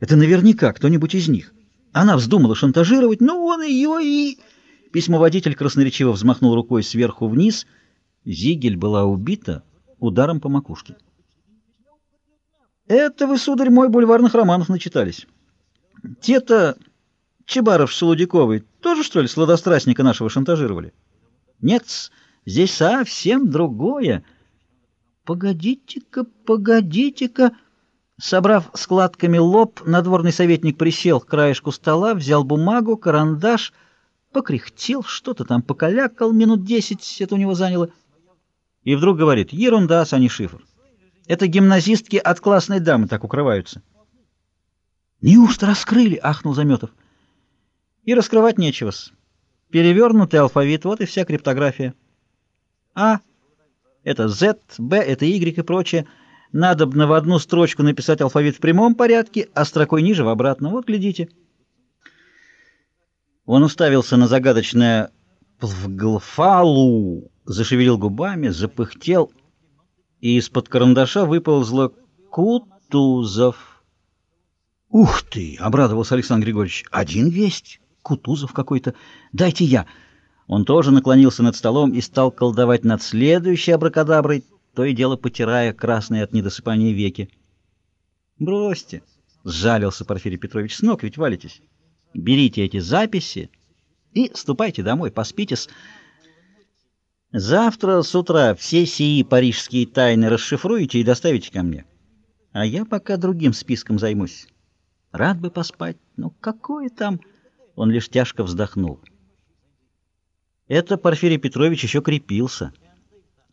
Это наверняка кто-нибудь из них. Она вздумала шантажировать, но он ее и... Письмоводитель красноречиво взмахнул рукой сверху вниз. Зигель была убита ударом по макушке. Это вы, сударь мой, бульварных романов начитались. Те-то Чебаров с Шелудяковой тоже, что ли, сладострастника нашего шантажировали? Нет, здесь совсем другое. Погодите-ка, погодите-ка... Собрав складками лоб, надворный советник присел к краешку стола, взял бумагу, карандаш, покряхтел, что-то там покалякал, минут десять это у него заняло. И вдруг говорит, ерунда, не шифр. Это гимназистки от классной дамы так укрываются. «Неужто раскрыли?» — ахнул Заметов. «И раскрывать нечего-с. Перевернутый алфавит, вот и вся криптография. А — это Z, Б — это Y и прочее. Надобно в одну строчку написать алфавит в прямом порядке, а строкой ниже в обратном. Вот, глядите». Он уставился на загадочное «плвглфалу», зашевелил губами, запыхтел — и из-под карандаша выползла Кутузов. «Ух ты!» — обрадовался Александр Григорьевич. «Один весть. Кутузов какой-то. Дайте я». Он тоже наклонился над столом и стал колдовать над следующей абракадаброй, то и дело потирая красные от недосыпания веки. «Бросьте!» — сжалился Порфирий Петрович. «С ног ведь валитесь. Берите эти записи и ступайте домой, поспитесь». Завтра с утра все сии парижские тайны расшифруете и доставите ко мне. А я пока другим списком займусь. Рад бы поспать, но какое там... Он лишь тяжко вздохнул. Это Порфирий Петрович еще крепился.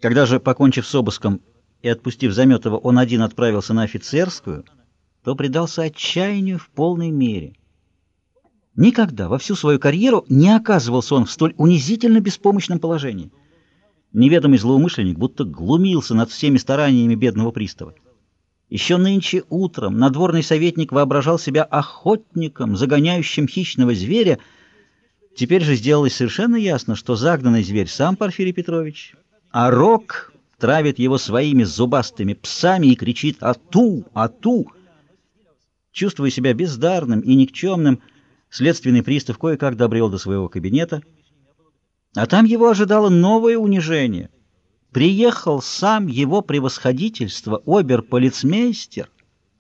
Когда же, покончив с обыском и отпустив Заметова, он один отправился на офицерскую, то предался отчаянию в полной мере. Никогда во всю свою карьеру не оказывался он в столь унизительно беспомощном положении. Неведомый злоумышленник будто глумился над всеми стараниями бедного пристава. Еще нынче утром надворный советник воображал себя охотником, загоняющим хищного зверя. Теперь же сделалось совершенно ясно, что загнанный зверь сам Порфирий Петрович, а рок травит его своими зубастыми псами и кричит «Ату! Ату!». Чувствуя себя бездарным и никчемным, следственный пристав кое-как добрел до своего кабинета — а там его ожидало новое унижение. Приехал сам его превосходительство, обер-полицмейстер,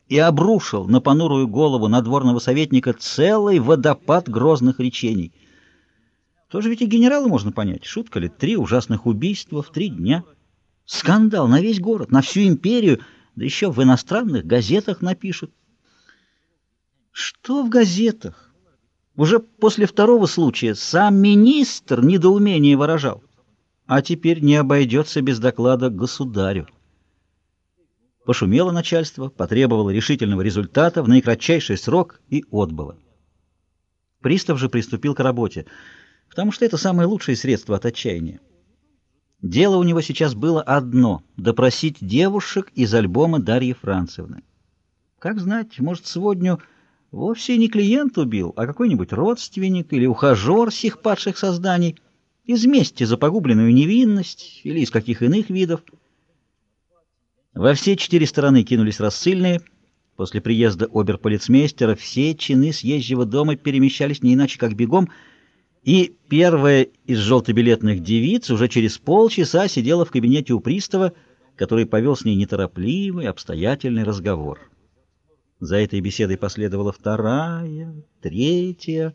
и обрушил на понурую голову надворного советника целый водопад грозных речений. Тоже ведь и генерала можно понять. Шутка ли? Три ужасных убийства в три дня. Скандал на весь город, на всю империю, да еще в иностранных газетах напишут. Что в газетах? Уже после второго случая сам министр недоумение выражал, а теперь не обойдется без доклада государю. Пошумело начальство, потребовало решительного результата в наикратчайший срок и отбыло. Пристав же приступил к работе, потому что это самое лучшее средство от отчаяния. Дело у него сейчас было одно — допросить девушек из альбома Дарьи Францевны. Как знать, может, сегодня Вовсе не клиент убил, а какой-нибудь родственник или ухажер сих падших созданий из мести за погубленную невинность или из каких иных видов. Во все четыре стороны кинулись рассыльные. После приезда оберполицмейстера все чины съезжего дома перемещались не иначе, как бегом, и первая из желтобилетных девиц уже через полчаса сидела в кабинете у пристава, который повел с ней неторопливый, обстоятельный разговор. За этой беседой последовала вторая, третья,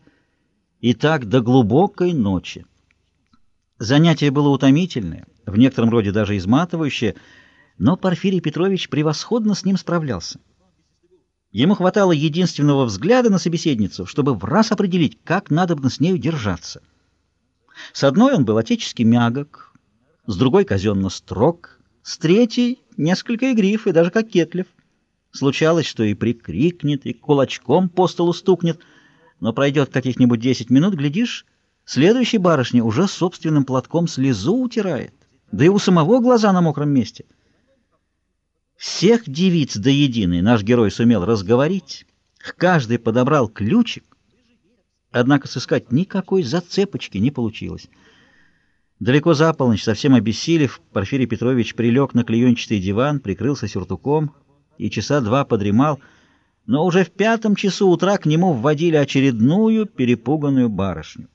и так до глубокой ночи. Занятие было утомительное, в некотором роде даже изматывающее, но Порфирий Петрович превосходно с ним справлялся. Ему хватало единственного взгляда на собеседницу, чтобы в раз определить, как надо с нею держаться. С одной он был отечески мягок, с другой казенно строг, с третьей несколько игрив и даже кокетлив. Случалось, что и прикрикнет, и кулачком по столу стукнет, но пройдет каких-нибудь десять минут, глядишь, следующий барышня уже собственным платком слезу утирает, да и у самого глаза на мокром месте. Всех девиц до единой наш герой сумел разговорить, к каждой подобрал ключик, однако сыскать никакой зацепочки не получилось. Далеко за полночь, совсем обессилев, Порфирий Петрович прилег на клеенчатый диван, прикрылся сюртуком — и часа два подремал, но уже в пятом часу утра к нему вводили очередную перепуганную барышню.